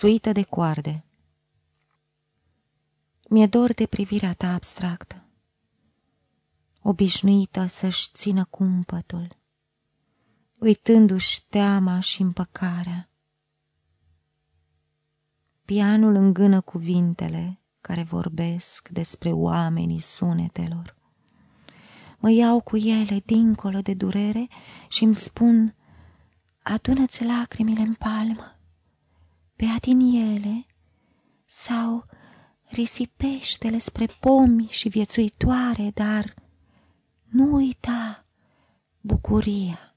Suită de coarde Mi-e dor de privirea ta abstractă, Obișnuită să-și țină cumpătul, Uitându-și teama și împăcarea. Pianul îngână cuvintele care vorbesc despre oamenii sunetelor. Mă iau cu ele dincolo de durere și îmi spun, adună-ți lacrimile în palmă, bea din ele sau risipește-le spre pomi și viețuitoare, dar nu uita bucuria